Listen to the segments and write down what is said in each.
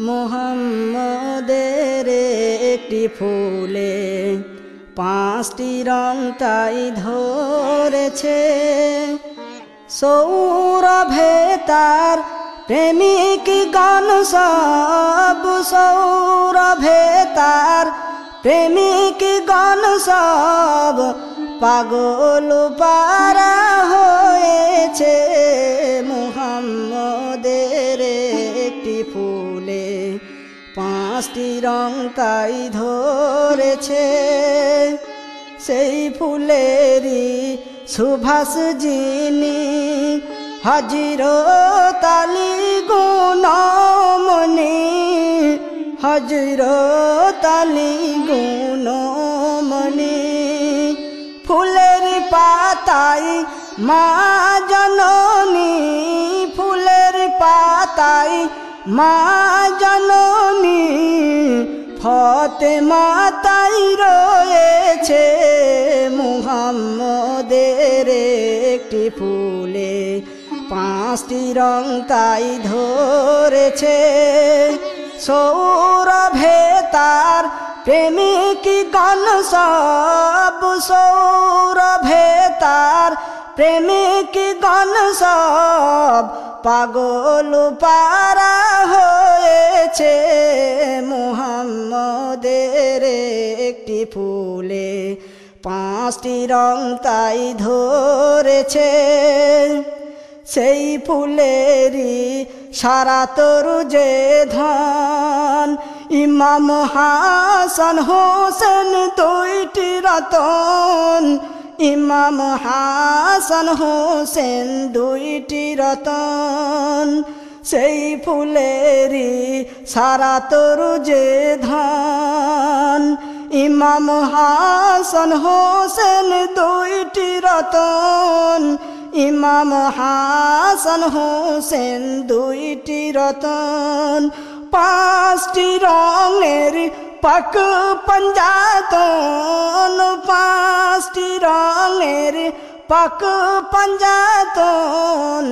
মোহাম্মদের একটি ফুলে পাঁচটি রং তাই ধরেছে। সৌরভে তার প্রেমিক গান সব, সৌরভে তার প্রেমিক গান সব পাগল পারা হয়েছে মুহাম্মদের। পাঁচটি তাই ধরেছে। সেই ফুলেরই সুভাষ যিনি হাজির তালি গুণমণি। হাজির তালি গুণমণি। ফুলের পাতাই মা জননী মা জননী ফতে মাতাই রয়েছে মুহাম্মদের একটি ফুলে। পাঁচটি রং তাই ধরেছে। সৌরভে তার প্রেমিক গান সব তার প্রেমিক গান সব পাগল পারা হয়েছে। মুহাম্মদের একটি ফুলে পাঁচটি রং তাই ধরেছে। সেই ফুলেরই সারা তরু যে ধন। ইমাম হাসান হোসেন দুইটি রতন। ইমাম হাসান হোসেন দুইটি রতন, সেই ফুলেরই সারা তরু যে ধন। ইমাম হাসান হোসেন দুইটি রতন, ইমাম হাসান হোসেন দুইটি রতন। পাঁচটি রঙের পাক পঞ্জাতন পাঁচটি রঙের পাক পঞ্জাতন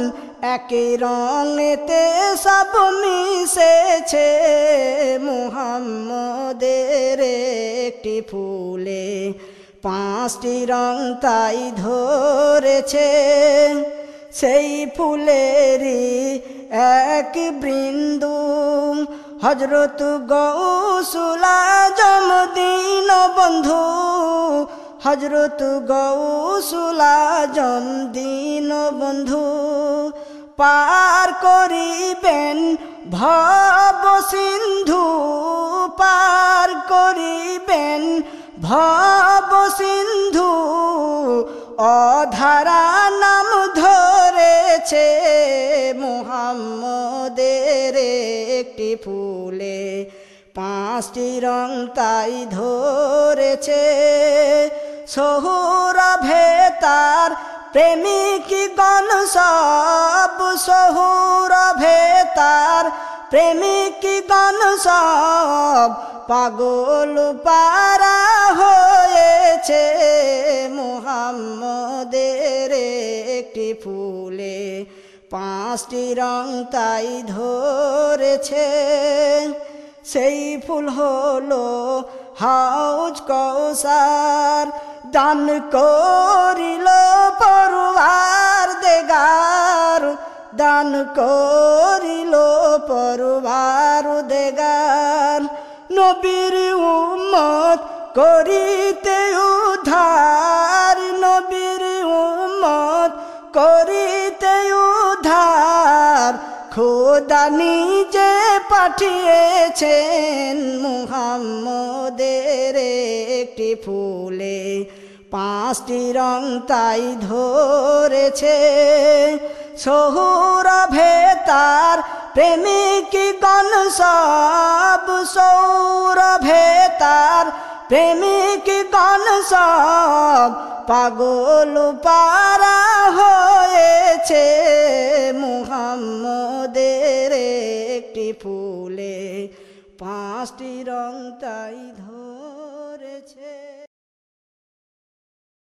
একই রঙেতে সব মিশেছে মুহাম্মদের একটি ফুলে পাঁচটি রং তাই ধরেছে সেই ফুলেরই এক বৃন্দু হজরত গৌসুলা জমদিন বন্ধু হজরত গৌসুলা জমদিন বন্ধু, পার করিবেন ভব সিন্ধু, পার করিবেন ভব সিন্ধু, অধারা নাম মুহাম্মদের একটি ফুলে, পাঁচটি রং তাই ধরেছে। সহুরভে তার প্রেমিক গণ সব, সহুরভে তার প্রেমিক গণ সব পাগল পারা হয়েছে। মুহাম্মদের একটি ফুলে পাঁচটি রং তাই ধরেছে। সেই ফুল হলো হাউজ কৌসার, দান করিল পরুয়ার দেগার, দান করিল পরুয়ার দেগার। নবীর উম্মত করিতে উধার খোদা নিজে পাঠিয়েছেন মুহাম্মদের একটি ফুলে। পাঁচটি রং তাই ধরেছে। সহুরভে তার প্রেমিক গণ সব সৌরভে তার প্রেমিক গণ সব পাগল পারা হয়েছে। মুহাম্মদের একটি ফুলে পাঁচটি রং তাই ধরেছে।